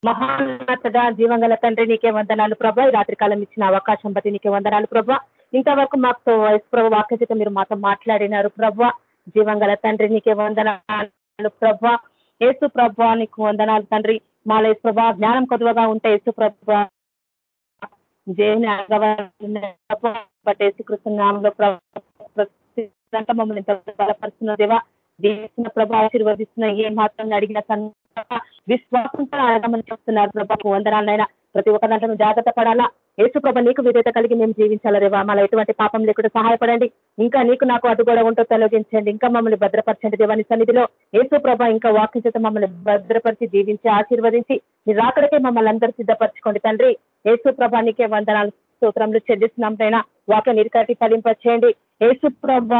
మహాన్నత జీవంగల తండ్రి నీకే వందనాలు ప్రభా. ఈ రాత్రికాలం ఇచ్చిన అవకాశం బట్టి నీకే వందనాలు ప్రభా. ఇంతవరకు మాకు వయసు ప్రభు వాక్యత మీరు మాతో మాట్లాడినారు ప్రభా. జీవంగల తండ్రి నీకే వందనాలు ప్రభా. ఏసు ప్రభా నీకు వందనాలు తండ్రి. మాల యేసు ప్రభా జ్ఞానం కొద్దుగా ఉంటే యేసు ప్రభా జయని యేసుకృష్ణంలో మమ్మల్ని బలపరుస్తున్న దేవా దేశిన ప్రభా ఆశీర్వదిస్తున్న ఏ మాత్రం అడిగిన విశ్వాసంతో అడగమని చెప్తున్నారు. ప్రభాకు వందనాలైనా ప్రతి ఒక్క దాంట్లో జాగ్రత్త పడాలా? ఏసు ప్రభ నీకు విధేత కలిగి మేము జీవించాలి రేవా మళ్ళీ ఎటువంటి పాపం లేకుండా సహాయపడండి. ఇంకా నీకు నాకు అటు కూడా ఉంటూ తొలగించండి. ఇంకా మమ్మల్ని భద్రపరచండి దేవాని సన్నిధిలో. ఏసు ప్రభ ఇంకా వాక్య చేత మమ్మల్ని భద్రపరిచి జీవించి ఆశీర్వదించి మీరు రాకడికే మమ్మల్ని అందరూ సిద్ధపరచుకోండి తండ్రి. ఏసు ప్రభానికే వందనాలు స్తోత్రంలో చెల్లిస్తున్నాం పైన వాక్య నిరికటి ఫలింపచేయండి. ఏసు ప్రభ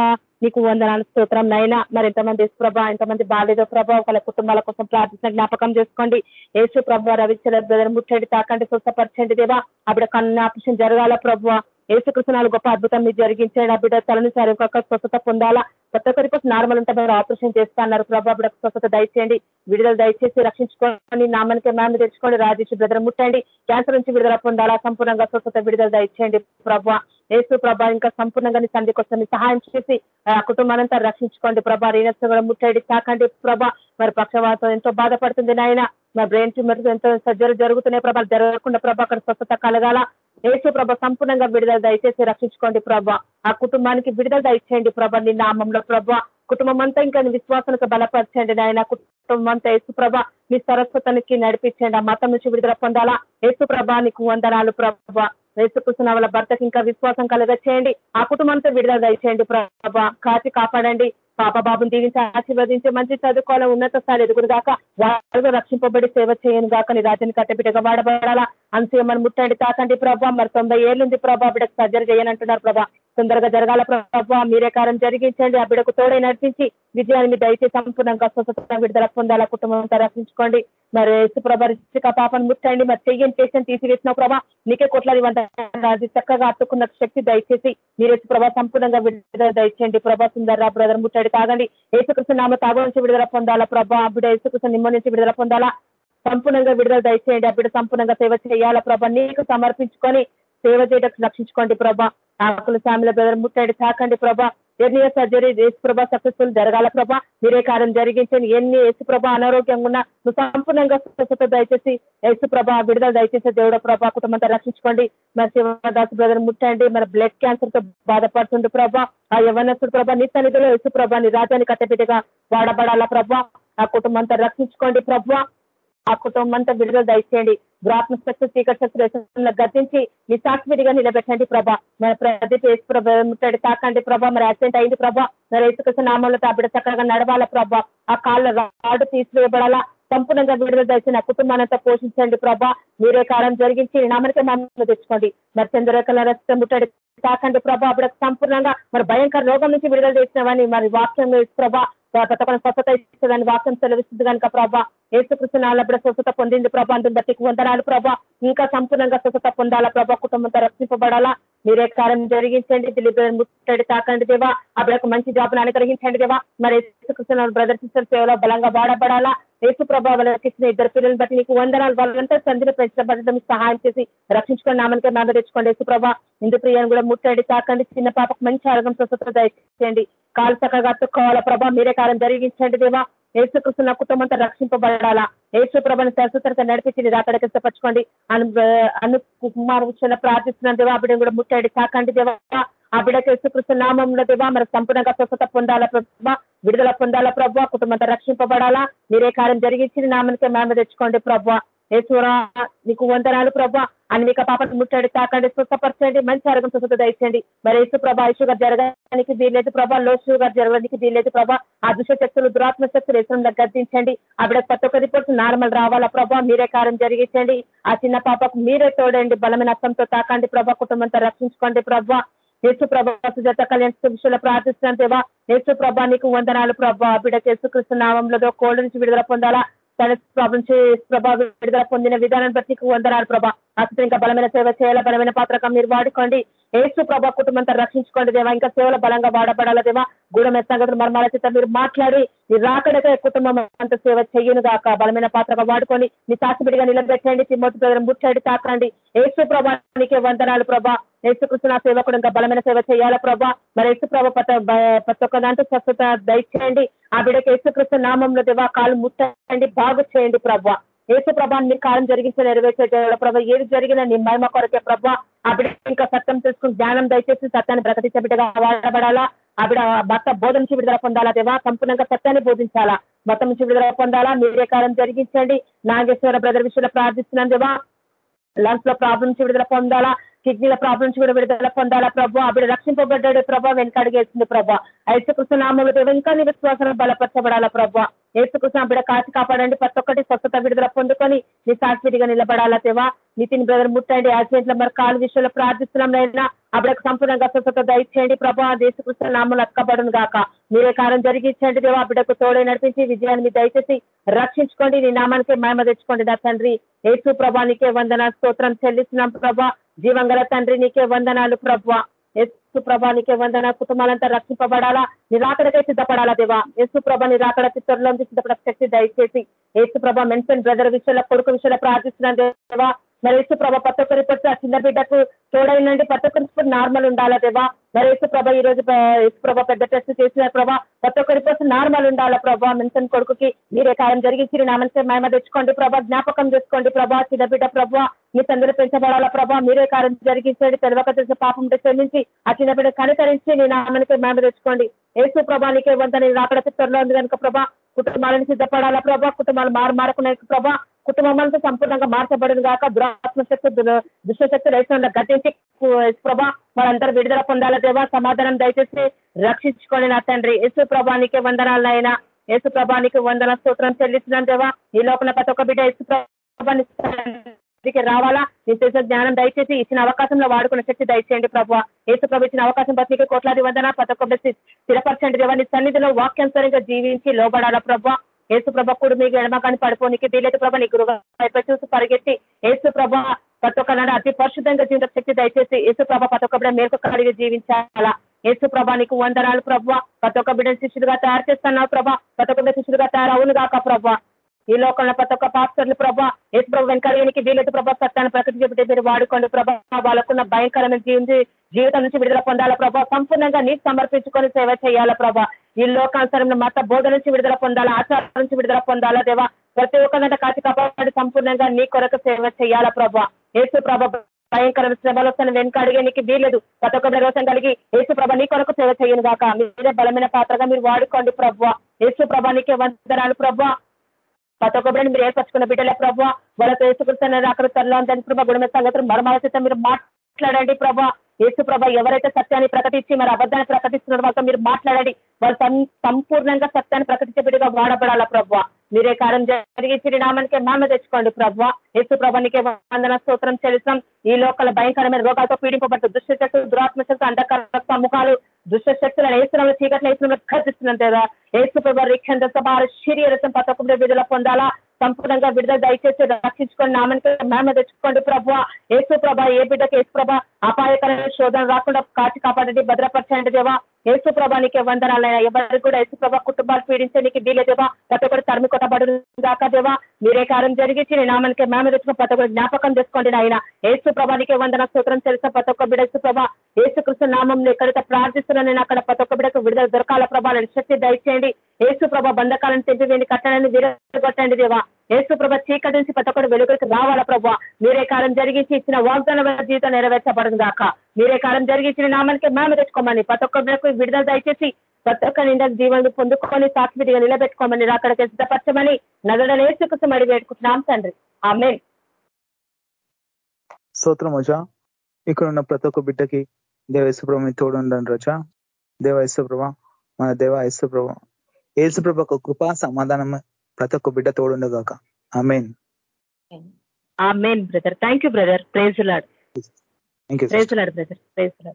నీకు వందనాలు స్తోత్రం. నైనా మరి ఎంతమంది యేసు ప్రభ ఎంతమంది బాలేదో ప్రభ వాళ్ళ కుటుంబాల కోసం ప్రార్థించిన జ్ఞాపకం చేసుకోండి. యేసు ప్రభ రవిచర బ్రదర్ ముట్టండి తాకండి స్వస్థపరచండి దేవా. అప్పుడు కన్ను ఆపరేషన్ జరగాల ప్రభు ఏసుకృష్ణాలు గొప్ప అద్భుతం మీరు జరిగించండి ఆ బిడ్డ తలని ఒక్కొక్క స్వస్థత పొందాలా? కొత్త ఒక్కరి కోసం నార్మల్ ఉంటే మీరు ఆపరేషన్ చేస్తా అన్నారు ప్రభా అప్పుడు స్వస్థత దయచేయండి. విడుదల దయచేసి రక్షించుకోండి. నామానికి మ్యామ్ తెచ్చుకోండి. రాజేష్ బ్రదర్ ముట్టండి. క్యాన్సర్ నుంచి విడుదల పొందాలా? సంపూర్ణంగా స్వస్థత విడుదల దయచేయండి ప్రభా ఏసు ప్రభా ఇంకా సంపూర్ణంగా నీ తండ్రి కోసం సహాయం చేసి ఆ కుటుంబానంతా రక్షించుకోండి ప్రభా. రీనస్ కూడా ముట్టడి తాకండి ప్రభా. మరి పక్షవాతం ఎంతో బాధపడుతుంది నాయన. మరి బ్రెయిన్ ట్యూమర్స్ ఎంతో సర్జరీ జరుగుతున్నాయి ప్రభా. జరగకుండా ప్రభా అక్కడ స్వస్థత కలగాల. ఏసు ప్రభ సంపూర్ణంగా విడుదల దయచేసి రక్షించుకోండి ప్రభా. ఆ కుటుంబానికి విడుదల దయచేయండి ప్రభ నీ నామంలో ప్రభా. కుటుంబం అంతా ఇంకా విశ్వాసానికి బలపరచండి నాయన. కుటుంబం అంతా యేసుప్రభ మీ సరస్వతానికి నడిపించండి. ఆ మతం నుంచి విడుదల పొందాలా. యేసుప్రభ నీకు వందనాలు ప్రభ. వేసుకృష్ణ వాళ్ళ భర్తకి ఇంకా విశ్వాసం కలగ చేయండి. ఆ కుటుంబంతో విడుదల దయచేయండి ప్రభా. కాచి కాపాడండి. పాప బాబుని దీవించి ఆశీర్వదించి మంచి చదువుకోవాలి ఉన్నత స్థాయి ఎదుగురు గాక వాళ్ళు రక్షింపబడి సేవ చేయను గాక. నీ రాజ్యాన్ని కట్టబిడ్డగా వాడబడాలా. అంశమని ముట్టండి తాకండి ప్రభా. మరి తొంభై ఏళ్ళుంది ప్రభా. బిడ్డకు సర్జరీ చేయనంటున్నారు ప్రభా. తొందరగా జరగాల ప్రభావ. మీరే కారం జరిగించండి. ఆ బిడకు తోడై నడిపించి విజయాన్ని దయచేసి సంపూర్ణంగా స్వస్థత విడుదల పొందాల కుటుంబం రక్షించుకోండి మరి ప్రభ రిచిక పాపను ముట్టండి. మరి చెయ్యని చేసిన తీసివేసిన ప్రభా నీకే కొట్లాది వంట అది చక్కగా అత్తుకున్న శక్తి దయచేసి మీరు ప్రభా సంపూర్ణంగా విడుదల దయచేయండి. ప్రభా సుందర బ్రదర్ ముట్టడి తాగండి. ఏసుకృష్ణ నామ తాగు నుంచి విడుదల పొందాలా ప్రభా? బిడ ఏసుకృష్ణ నిమ్మ నుంచి విడుదల పొందాలా? సంపూర్ణంగా విడుదల దయచేయండి. ఆ బిడ్డ సంపూర్ణంగా సేవ చేయాలా ప్రభా? నీకు సమర్పించుకొని సేవ చేయడానికి రక్షించుకోండి ప్రభా. ఆకుల సామిల బ్రదర్ ముట్టండి తాకండి ప్రభా. ఎన్ని సర్జరీ యేసు ప్రభా సక్సెస్ఫుల్ జరగాల ప్రభా. మీరే కార్యం జరిగించండి. ఎన్ని యేసు ప్రభా అనారోగ్యంగా ఉన్నా నువ్వు సంపూర్ణంగా స్వచ్ఛత దయచేసి యేసు ప్రభా విడుదల దయచేసి దేవుడ ప్రభా కుటుంబంతో రక్షించుకోండి. మరి శివదాస్ బ్రదర్ ముట్టండి. మన బ్లడ్ క్యాన్సర్తో బాధపడుతుంది ప్రభా. ఆ యవనస్తుడు ప్రభా నీ సన్నిధిలో యేసు ప్రభా నీ రాజ్యాన్ని కట్టబిడ్డగా వాడబడాలా ప్రభా? ఆ కుటుంబంతో రక్షించుకోండి ప్రభా. ఆ కుటుంబం అంతా విడుదల దయచేయండి. బ్రాత్మ శక్తి చీకటి శక్తులు గర్తించి మీ నిలబెట్టండి ప్రభా. మన ప్రదీప్ ఏసు ప్రభా తాకండి ప్రభా. మరి యాక్సిడెంట్ అయింది ప్రభా. మరి ఏసుకృష్ణ నామంలో తాబిడ చక్కగా నడవాల ప్రభా. ఆ కాళ్ళ రాడు తీసివేయబడాలా. సంపూర్ణంగా విడుదల దయచి నా కుటుంబానంతా పోషించండి ప్రభా. మీరే కాలం జరిగించి నామనికే నామంలో తెచ్చుకోండి. మరి చంద్రరేఖల రక్తం ముట్టడి తాకండి ప్రభా. అప్పుడు సంపూర్ణంగా మరి భయంకర రోగం నుంచి విడుదల చేసినవని మరి వాక్యం ప్రభా. ప్రతి ఒక్కరు స్వస్థత ఇస్తుందని వాక్యం సెలవిస్తుంది కనుక ప్రభా. ఏసుకృష్ణ నాలబడ స్వస్థత పొందింది ప్రభా. అందుని బట్టి వందనాలు ప్రభా. ఇంకా సంపూర్ణంగా స్వస్థత పొందాలా ప్రభా. కుటుంబంతో రక్షింపబడాలా మీరే కారం జరిగించండి దిలీప్ ముట్టడి తాకండి దేవా. అబ్బడకు మంచి జాబ్ను అనుగ్రహించండి దేవా. మరి ఏసుకృష్ణ బ్రదర్ సిస్టర్ సేవలో బలంగా వాడబడాలా? యేసు ప్రభావాలకి ఇచ్చిన ఇద్దరు పిల్లలు బట్టి నీకు వందనాలు. వాళ్ళంతా సంధిలో పెంచబడడం సహాయం చేసి రక్షించుకొని నామనికే నామ తెచ్చుకోండి యేసు ప్రభా. ఇందు ప్రియాన్ని కూడా ముట్టడి తాకండి. చిన్న పాపకు మంచి ఆరోగ్యం స్వస్థత దయచేయండి. కాలు చక్కగా అత్తుకోవాలా ప్రభా. మీరే కాలం జరిగించండి దేవా. ఏసుకృష్ణ కుటుంబం అంతా రక్షింపబడాలా? ఏసు ప్రభాని శాశ్వతంగా నడిపించి రాకడకి అను అను కుమార్ విషయంలో ప్రార్థిస్తున్నాను దేవా ఆ కూడా ముట్టండి తాకండి దేవా. ఆ బిడ్డకు యేసుకృష్ణ నామంలో దేవా మరి సంపూర్ణంగా స్వస్థత పొందాలా ప్రభా విడుదల పొందాలా ప్రభా కుటుంబంతో రక్షింపబడాలా? మీరే కార్యం జరిగించి నామనికే మేమ తెచ్చుకోండి ప్రభావ. యేసురా నీకు వందనాలు ప్రభా. అని మీకు పాపను ముట్టండి తాకండి స్వస్థపరచండి మంచి ఆరోగ్యం స్వస్థత దయచండి మరి యేసు ప్రభా షుగర్ జరగడానికి వీల్లేదు ప్రభా. లో షుగర్ జరగడానికి వీల్లేదు ప్రభా. ఆ దుష్ట శక్తులు దురాత్మ శక్తులు యేసులో గర్దించండి ఆవిడ ప్రతి ఒక్క రిపోర్ట్స్ నార్మల్ రావాలా ప్రభా? మీరే కారం జరిగించండి. ఆ చిన్న పాపకు మీరే తోడండి. బలమైన అర్థంతో తాకండి ప్రభా. కుటుంబంతో రక్షించుకోండి ప్రభా. యేసు ప్రభా సుజాత కళ్యాణ విషయంలో ప్రార్థిస్తున్నాం దేవా. యేసు ప్రభా నీకు వందనాలు ప్రభా. బిడ్డ చేసుకృష్ణ నామంలో కోళ్ళ నుంచి విడుదల పొందాలా. తన ప్రాబ్లం ప్రభా విడుదల పొందిన విధానం ప్రతి నీకు వందనాలు ప్రభా. అతను ఇంకా బలమైన సేవ చేయాలా బలమైన పాత్రగా మీరు వాడుకోండి. ఏసు ప్రభా కుటుంబంతో రక్షించుకోండి దేవా. ఇంకా సేవల బలంగా వాడబడాలా దేవా. గూఢం సంగతులు మర్మాల చేత మీరు మాట్లాడి మీ రాకడగా కుటుంబం అంత సేవ చెయ్యను గాక. బలమైన పాత్రగా వాడుకొని మీ సాక్షిబిడిగా నిలబెట్టండి. తిమ్మతి ప్రజలను ముట్టండి తాకండి. ఏసు ప్రభానికి వందనాలు ప్రభా. యేసుకృష్ణ నా సేవకుడు ఇంకా బలమైన సేవ చేయాలా ప్రభా? మరి యేసు ప్రభ ప్రతి ఒక్క దాంట్లో స్వస్థత దయచేయండి. ఆ బిడ్డకి యేసుకృష్ణ నామంలో దేవా కాలు ముట్టండి బాగు చేయండి ప్రభా. యేసు ప్రభాన్ని మీరు కాలం జరిగించి నెరవేర్చే ప్రభా ఏది జరిగినా నీ మహిమ కొరకే ప్రభా. ఆ బిడ్డ ఇంకా సత్యం తెలుసుకుని జ్ఞానం దయచేసి సత్యాన్ని ప్రకటించే బిడ్డగా వాడబడాలా? ఆవిడ భర్త బోధ విడుదల పొందాలా దేవా? సంపూర్ణంగా సత్యాన్ని బోధించాలా? మొత్తం నుంచి విడుదల పొందాలా? మీరే కాలం జరిగించండి. నాగేశ్వర బ్రదర్ విషయంలో ప్రార్థిస్తున్నాను దేవా. లంగ్స్లో ప్రాబ్లమ్స్ విడుదల పొందాలా? కిడ్నీల ప్రాబ్లమ్స్ కూడా విడుదల పొందాలా ప్రభు? అప్పుడు రక్షింపబడ్డాడు ప్రభా వెనకడిగేసింది ప్రభా. ఐసుకృష్ణ నామంలో ఇంకా నీ బలపరచబడాలా ప్రభా? ఏసుకృష్ణ బిడ్డ కాచి కాపాడండి. ప్రతి ఒక్కటి స్వస్థత విడుదల పొందుకొని నీ సాక్షిగా నిలబడాలా తెవా నితిన్ బ్రదర్ ముట్టండి. యాక్సిడెంట్ల మరి కాలు విషయంలో ప్రార్థిస్తున్నాం అయినా అప్పుడకు సంపూర్ణంగా స్వస్థత దయచేయండి ప్రభా. దేశకృష్ణ నామం అక్కబడును గాక మీరే కారం జరిగించండి దేవా బిడ్డకు తోడే నడిపించి విజయాన్ని మీ దయచేసి రక్షించుకోండి. నీ నామానికి మేమ తెచ్చుకోండి నా తండ్రి. ఏసు ప్రభా నీకే వందన స్తోత్రం చెల్లిస్తున్నాం ప్రభా. జీవంగల తండ్రి నీకే వందనాలు ప్రభా. ఏసు ప్రభా నీకే వందన కుటుంబాలంతా రక్షింపబడాలా? నిరాకడకే సిద్ధపడాలా దేవా? ఏసు ప్రభ నిరాకడ చిత్రంలో సిద్ధపడ శక్తి దయచేసి. ఏసు ప్రభ మెన్షన్ బ్రదర్ విషయంలో కొడుకు విషయంలో ప్రార్థిస్తున్నాం దేవా. నరేసు ప్రభ ప్రతి ఒక్కరి ఆ చిన్న బిడ్డకు తోడైనండి ప్రతి ఒక్కరి నార్మల్ ఉండాలా దేవా? నరేసు ప్రభ ఈ రోజు ప్రభ పెద్ద టెస్ట్ చేసిన ప్రభా ప్రతి ఒక్కరి కోసం నార్మల్ ఉండాలా ప్రభా? మెన్షన్ కొడుకుకి మీరే కాయం జరిగించి నా మేమ తెచ్చుకోండి ప్రభా జ్ఞాపకం చేసుకోండి ప్రభా చిన్న బిడ్డ ప్రభా మీ తండ్రి పెంచబడాలా ప్రభా? మీరే కార్యం జరిగించండి తెలియక తెలిసిన పాపం క్షమించి ఆ చిన్న బిడ్డ కనికరించి నీ నామనికి మేమ తెచ్చుకోండి. ఏసు ప్రభా నీకే వంద నేను రాకడ చిత్రంలో ఉంది కనుక ప్రభా కుటుంబాలను సిద్ధపడాలా ప్రభా? కుటుంబాలు మారు మారకునే ప్రభా? కుటుంబాలతో సంపూర్ణంగా మార్చబడిన కాక దురాత్మశక్తి దుష్టశక్తి రైతులను గతించి ప్రభా వాళ్ళందరూ విడుదల పొందాల దేవా? సమాధానం దయచేసి రక్షించుకొని నా తండ్రి. యేసు ప్రభానికి వందనాలైనా యేసు ప్రభానికి వందన స్తోత్రం చెల్లిస్తున్నాను దేవా. ఈ లోపల ప్రతి ఒక్క బిడ్డ యేసు ప్రభాని రావాలా? నేను తెలిసిన జ్ఞానం దయచేసి ఇచ్చిన అవకాశంలో వాడుకున్న శక్తి దయచేయండి ప్రభావ. ఏసు ప్రభు ఇచ్చిన అవకాశం బతికి కోట్లాది వందన ప్రతి ఒక్క స్థిరపరచండి దేవా. నీ సన్నిధిలో వాక్యానుసరంగా జీవించి లోబడాలా ప్రభు ఏసు ప్రభ కూడా మీకు ఎడమకాన్ని పడిపోనికి వీలేదు ప్రభ నీ గురువు చూసి పరిగెత్తి ఏసు ప్రభ ప్రతి ఒక్క అతి పరిశుద్ధంగా జీవిత శక్తి దయచేసి ఏసు ప్రభ ప్రతి ఒక్క బిడ్డ మేరకు కడిగి జీవించాలా? ఏసు ప్రభా నీకు వందనాలు ప్రభా ప్రతి ఒక్క బిడ్డ శిష్యుడిగా తయారు చేస్తున్నావు ప్రభా. ప్రతి ఒక్క బిడ్డ శిష్యుడిగా తయారవును కాక ప్రభా ఈ లోకంలో ప్రతి ఒక్క పాస్టర్లు ప్రభా ఏసు ప్రభు వెనకాలకి వీలైతే ప్రభా సత్యాన్ని ప్రకటించే మీరు వాడుకోండి ప్రభా. వాళ్ళకున్న భయంకరమైన జీవితం నుంచి విడుదల పొందాల ప్రభా. సంపూర్ణంగా నీకు సమర్పించుకొని సేవ చేయాలా ప్రభా. ఈ లోకానుసరంలో మత బోధ నుంచి విడుదల పొందాలా ఆచారం నుంచి విడుదల పొందాలా దేవా. ప్రతి ఒక్కరినంటే కాచి కాపాడి సంపూర్ణంగా నీ కొరకు సేవ చేయాలా ప్రభా. ఏసు ప్రభ భయంకర శ్రమలొస్తాను వెనకడిగేనికి వీలేదు ప్రతి ఒక్క నిర్వసం కలిగి ఏసు ప్రభ నీ కొరకు సేవ చేయను కాక మీరే బలమైన పాత్రగా మీరు వాడుకోండి ప్రభా. ఏసు ప్రభా నీకే వందనాలు ప్రభా. ప్రతి ఒక్క బిడ్డని మీరు ఏర్పరచుకున్న బిడ్డలే ప్రభావ వాళ్ళతో ఏసుకృష్ణ అక్కడ త్వరలో ఉందని ప్రభా గుణమే సంగతులు మరమాల మీరు మాట్లాడండి ప్రభా. యేసు ప్రభ ఎవరైతే సత్యాన్ని ప్రకటించి మరి అబద్ధాన్ని ప్రకటిస్తున్న వాళ్ళతో మీరు మాట్లాడండి. వాళ్ళు సంపూర్ణంగా సత్యాన్ని ప్రకటించే బిడ్డగా వాడబడాలా ప్రభావ మీరే కారం జరిగించి నామానికి మహిమ తెచ్చుకోండి ప్రభావ యేసు ప్రభానికే వందన స్తోత్రం చెల్లిస్తాం ఈ లోకల భయంకరమైన రోగాలతో పీడింపబట్టు దుష్టశక్తులు దురాత్మశక్తులు అంధకార సముఖాలు దుష్టశక్తులను ఏసునంలో చీకట్లు ఏసునంలో ఖర్చిస్తున్నాం కదా ఏసు ప్రభా రీక్షణ సభ శరీరసం పతకుండా విడుదల పొందాలా? సంపూర్ణంగా విడుదల దయచేసి రక్షించుకోండి నామనికి మహిమ తెచ్చుకోండి ప్రభావ ఏసు ప్రభ ఏ బిడ్డకి ఏసు ప్రభ అపాయకరమైన శోధన రాకుండా కాచి కాపాడండి భద్రపరచండి దేవా. ఏసు ప్రభానికి వందనాలైనా ఎవరికి కూడా ఏసు ప్రభ కుటుంబాలు పీడించడానికి వీలే దేవా. ప్రతి ఒక్కరు తరిమి కొట్టబడు దాకా దేవా. మీరే కారం జరిగించి నీ నామానికి మేము తెచ్చుకున్న ప్రతి ఒక్కరు జ్ఞాపకం చేసుకోండి నాయన. ఏసు ప్రభానికి వందన సూత్రం తెలుసా ప్రతి ఒక్క బిడ ఏసు ఏసుకృష్ణ నామం ఎక్కడైతే ప్రార్థిస్తున్నా నేను అక్కడ ప్రతి ఒక్క బిడకు విడుదల దొరకాల ప్రభావాలను శక్తి దయచేయండి. ఏసుప్రభ బంధకాలను తెంపివేని కట్టడాన్ని విరగొట్టండి దేవా. ఏసు ప్రభ చీకటి నుంచి ప్రతి ఒక్కరు వెలుగురికి రావాలా ప్రభావ మీరే కాలం జరిగించి ఇచ్చిన వాగ్దాన జీవితం నెరవేర్చబడదు దాకా మీరే కాలం జరిగించిన నామానికి మేము తెచ్చుకోమని ప్రతి ఒక్కరికి విడుదల దయచేసి ప్రతి ఒక్క నిండా జీవనం పొందుకొని సాక్షిగా నిలబెట్టుకోమని అక్కడికి సిద్ధపరచమని నగడలు ఏసుకుసం అడిగి పెట్టుకుంటున్నాం తండ్రి. ఆమె స్తోత్రం రజా. ఇక్కడ ఉన్న ప్రతి ఒక్క బిడ్డకి దేవేశ్వప్రభ తోడు ఉండండి రజా. దేవ మన దేవ యేసుప్రభ యేసుప్రభ ఒక కృపా సమాధానం ప్రతి ఒక్క బిడ్డ తోడుండగాక amen. Brother. Thank you brother. Praise Lord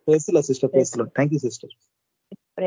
praise Lord sister praise Lord thank you sister